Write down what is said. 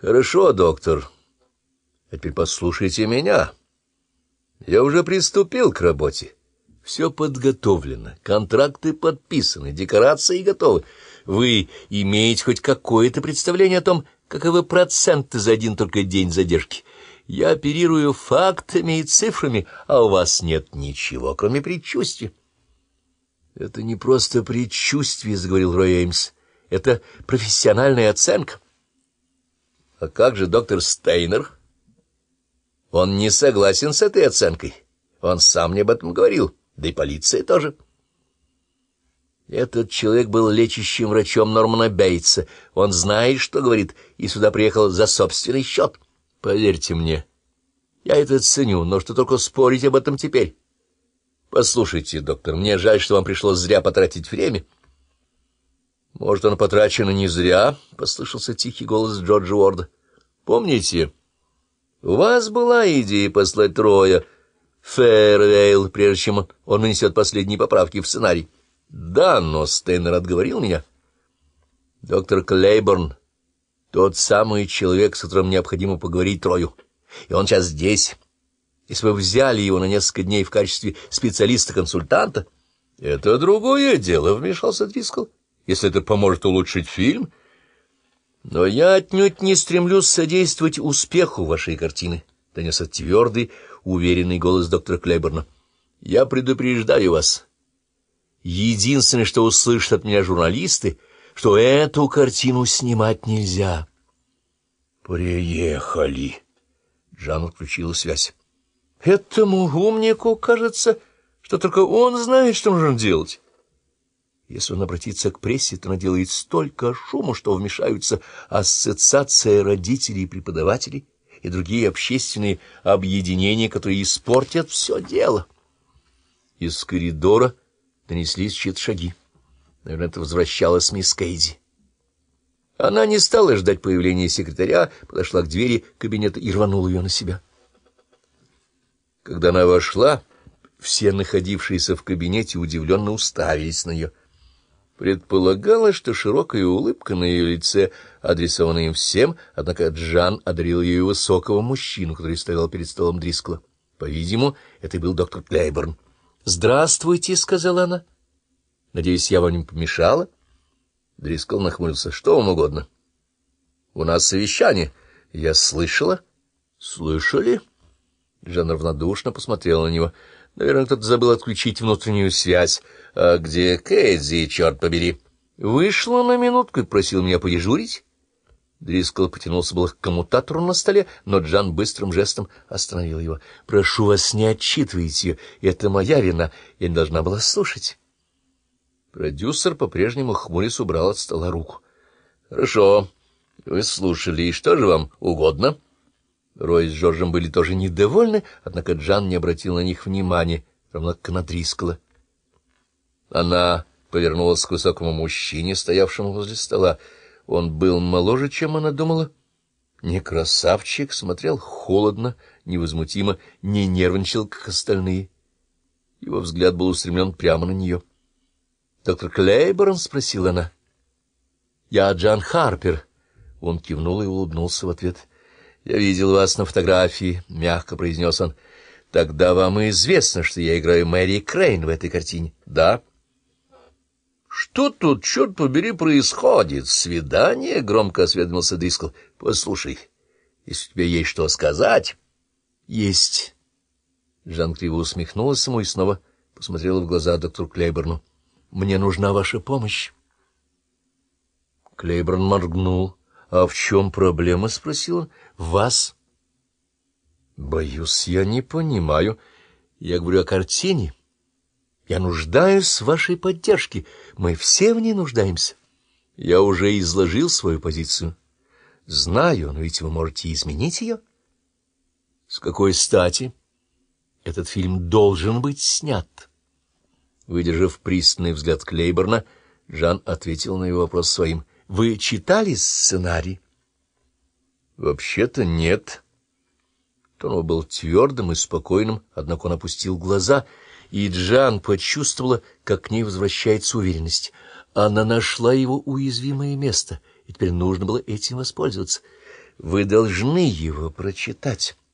Хорошо, доктор. А теперь послушайте меня. Я уже приступил к работе. Все подготовлено, контракты подписаны, декорации готовы. Вы имеете хоть какое-то представление о том, каковы проценты за один только день задержки? Я оперирую фактами и цифрами, а у вас нет ничего, кроме предчувствия. — Это не просто предчувствие, — заговорил Рой Эймс. — Это профессиональная оценка. — А как же доктор Стейнер? — Он не согласен с этой оценкой. Он сам мне об этом говорил, да и полиция тоже. Этот человек был лечащим врачом Нормана Бейтса. Он знает, что говорит, и сюда приехал за собственный счет. — Поверьте мне, я это ценю, но что только спорить об этом теперь. Послушайте, доктор, мне жаль, что вам пришлось зря потратить время. Может, оно потрачено не зря, — послышался тихий голос Джорджа Уорда. Помните, у вас была идея послать Троя Фэрвейл, прежде чем он нанесет последние поправки в сценарий? Да, но Стейнер отговорил меня. Доктор Клейборн тот самый человек, с которым необходимо поговорить Трою. И он сейчас здесь. Если вы взяли его на несколько дней в качестве специалиста-консультанта, это другое дело, — вмешался Дрискл. Если это поможет улучшить фильм. Но я отнюдь не стремлюсь содействовать успеху вашей картины, — донесся твердый, уверенный голос доктора Клейборна. Я предупреждаю вас. Единственное, что услышат от меня журналисты — что эту картину снимать нельзя. «Приехали!» Джан отключила связь. «Этому умнику кажется, что только он знает, что нужно делать». Если он обратится к прессе, то наделает столько шума, что вмешаются ассоциация родителей и преподавателей и другие общественные объединения, которые испортят все дело. Из коридора донеслись чьи-то шаги. Наверное, это возвращалась мисс Кейди. Она не стала ждать появления секретаря, подошла к двери кабинета и рванула ее на себя. Когда она вошла, все находившиеся в кабинете удивленно уставились на нее. Предполагалось, что широкая улыбка на ее лице адресована им всем, однако Джан одарил ее высокого мужчину, который стоял перед столом Дрискла. По-видимому, это был доктор Клейборн. «Здравствуйте», — сказала она. Надеюсь, я вам не помешала? Дрискл нахмурился. — Что вам угодно? — У нас совещание. — Я слышала. — Слышали? Жан равнодушно посмотрел на него. Наверное, кто-то забыл отключить внутреннюю связь. — А где Кэдзи, черт побери? — Вышла на минутку и просил меня подежурить. Дрискл потянулся было к коммутатору на столе, но Джан быстрым жестом остановил его. — Прошу вас, не отчитывайте ее. Это моя вина. Я не должна была слушать. Продюсер по-прежнему хмурясь убрал от стола руку. — Хорошо, вы слушали, и что же вам угодно? Рой с Джорджем были тоже недовольны, однако Джан не обратил на них внимания, равно как на Дрискала. Она повернулась к высокому мужчине, стоявшему возле стола. Он был моложе, чем она думала. Не красавчик, смотрел холодно, невозмутимо, не нервничал, как остальные. Его взгляд был устремлен прямо на нее. —— Доктор Клейборн? — спросила она. — Я Джан Харпер. Он кивнул и улыбнулся в ответ. — Я видел вас на фотографии, — мягко произнес он. — Тогда вам и известно, что я играю Мэри Крейн в этой картине. — Да. — Что тут, черт побери, происходит? Свидание? — громко осведомился Дискл. — Послушай, если у тебя есть что сказать... — Есть. Жан криво усмехнулась ему и снова посмотрела в глаза доктору Клейборну. Мне нужна ваша помощь. Клейборн моргнул. — А в чем проблема? — спросил он. — Вас? — Боюсь, я не понимаю. Я говорю о картине. Я нуждаюсь в вашей поддержке. Мы все в ней нуждаемся. Я уже изложил свою позицию. Знаю, но ведь вы можете изменить ее. С какой стати? Этот фильм должен быть снят. Выдержав пристальный взгляд Клейборна, Жан ответил на его вопрос своим. — Вы читали сценарий? — Вообще-то нет. Тон был твердым и спокойным, однако он опустил глаза, и Джан почувствовала, как к ней возвращается уверенность. Она нашла его уязвимое место, и теперь нужно было этим воспользоваться. — Вы должны его прочитать.